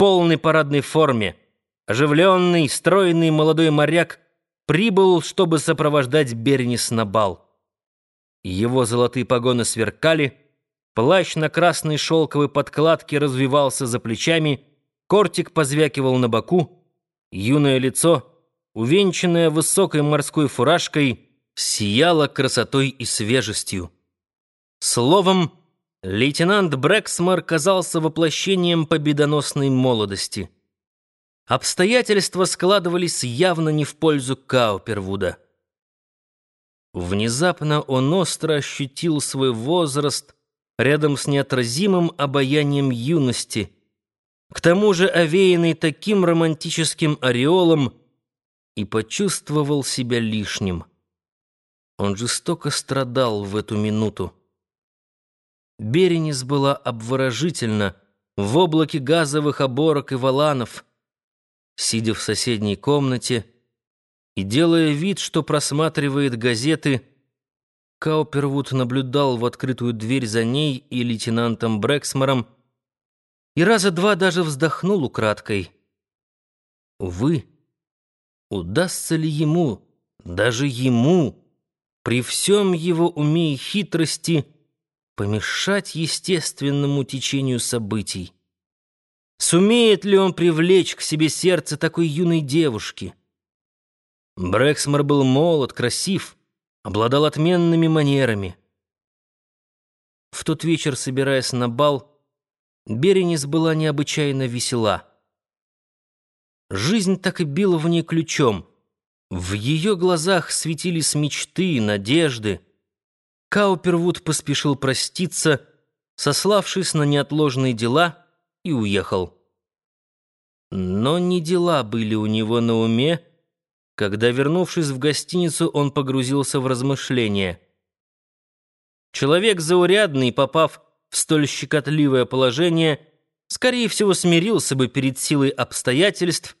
полной парадной форме, оживленный, стройный молодой моряк прибыл, чтобы сопровождать Бернис на бал. Его золотые погоны сверкали, плащ на красной шелковой подкладке развивался за плечами, кортик позвякивал на боку, юное лицо, увенчанное высокой морской фуражкой, сияло красотой и свежестью. Словом, лейтенант Брэксмор казался воплощением победоносной молодости. Обстоятельства складывались явно не в пользу Каупервуда. Внезапно он остро ощутил свой возраст рядом с неотразимым обаянием юности, к тому же овеянный таким романтическим ореолом, и почувствовал себя лишним. Он жестоко страдал в эту минуту. Беренис была обворожительна в облаке газовых оборок и валанов, сидя в соседней комнате, и, делая вид, что просматривает газеты, Каупервуд наблюдал в открытую дверь за ней и лейтенантом Брэксмором и раза два даже вздохнул украдкой. Увы, удастся ли ему, даже ему, при всем его уме и хитрости, помешать естественному течению событий? Сумеет ли он привлечь к себе сердце такой юной девушки? Брэксмор был молод, красив, обладал отменными манерами. В тот вечер, собираясь на бал, Беренис была необычайно весела. Жизнь так и била в ней ключом. В ее глазах светились мечты, надежды. Каупервуд поспешил проститься, сославшись на неотложные дела, и уехал. Но не дела были у него на уме, когда, вернувшись в гостиницу, он погрузился в размышления. Человек заурядный, попав в столь щекотливое положение, скорее всего, смирился бы перед силой обстоятельств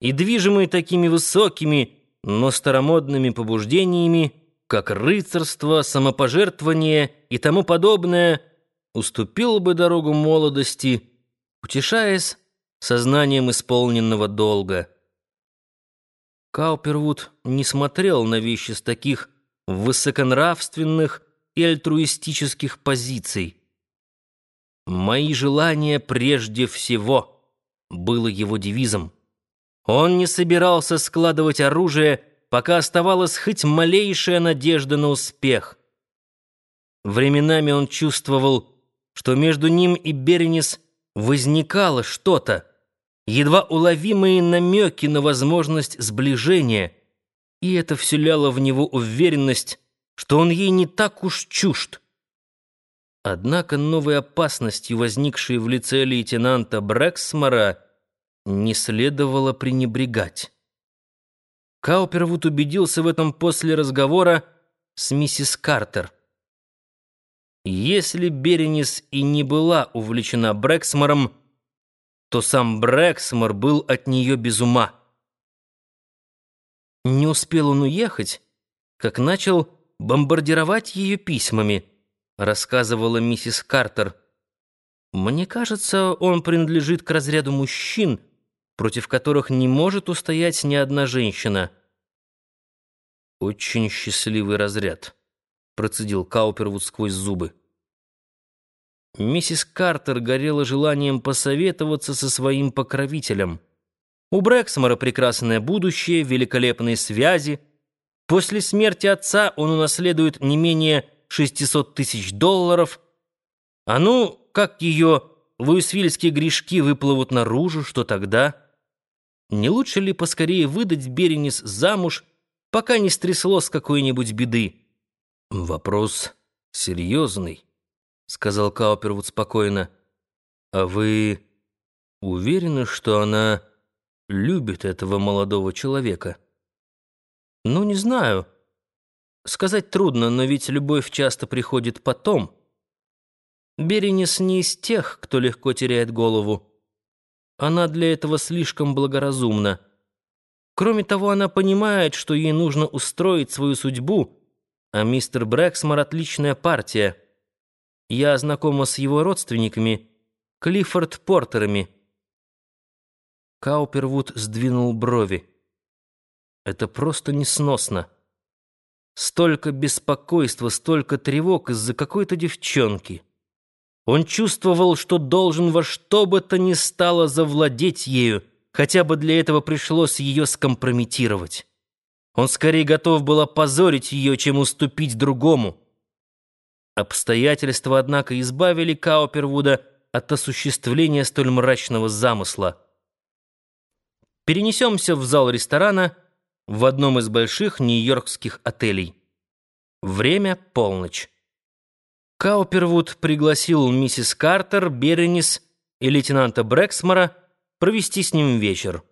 и, движимый такими высокими, но старомодными побуждениями, как рыцарство, самопожертвование и тому подобное, уступил бы дорогу молодости, утешаясь сознанием исполненного долга. Каупервуд не смотрел на вещи с таких высоконравственных и альтруистических позиций. «Мои желания прежде всего» было его девизом. Он не собирался складывать оружие, пока оставалась хоть малейшая надежда на успех. Временами он чувствовал, что между ним и Беренис возникало что-то, едва уловимые намеки на возможность сближения, и это вселяло в него уверенность, что он ей не так уж чужд. Однако новой опасностью, возникшей в лице лейтенанта Брэксмора, не следовало пренебрегать. Каупервуд убедился в этом после разговора с миссис Картер. Если Беренис и не была увлечена Брэксмором, то сам Брэксмор был от нее без ума. Не успел он уехать, как начал бомбардировать ее письмами, рассказывала миссис Картер. Мне кажется, он принадлежит к разряду мужчин, против которых не может устоять ни одна женщина. Очень счастливый разряд, процедил Каупервуд сквозь зубы. Миссис Картер горела желанием посоветоваться со своим покровителем. У Брэксмора прекрасное будущее, великолепные связи. После смерти отца он унаследует не менее 600 тысяч долларов. А ну, как ее луисвильские грешки выплывут наружу, что тогда? Не лучше ли поскорее выдать Беренис замуж, пока не стряслось какой-нибудь беды? Вопрос серьезный сказал Каупервуд спокойно. А вы уверены, что она любит этого молодого человека? Ну, не знаю. Сказать трудно, но ведь любовь часто приходит потом. Беренис не из тех, кто легко теряет голову. Она для этого слишком благоразумна. Кроме того, она понимает, что ей нужно устроить свою судьбу, а мистер Брэксмор — отличная партия — я знакома с его родственниками, Клиффорд Портерами. Каупервуд сдвинул брови. Это просто несносно. Столько беспокойства, столько тревог из-за какой-то девчонки. Он чувствовал, что должен во что бы то ни стало завладеть ею, хотя бы для этого пришлось ее скомпрометировать. Он скорее готов был опозорить ее, чем уступить другому. Обстоятельства, однако, избавили Каупервуда от осуществления столь мрачного замысла. Перенесемся в зал ресторана в одном из больших нью-йоркских отелей. Время — полночь. Каупервуд пригласил миссис Картер, Беренис и лейтенанта Брэксмора провести с ним вечер.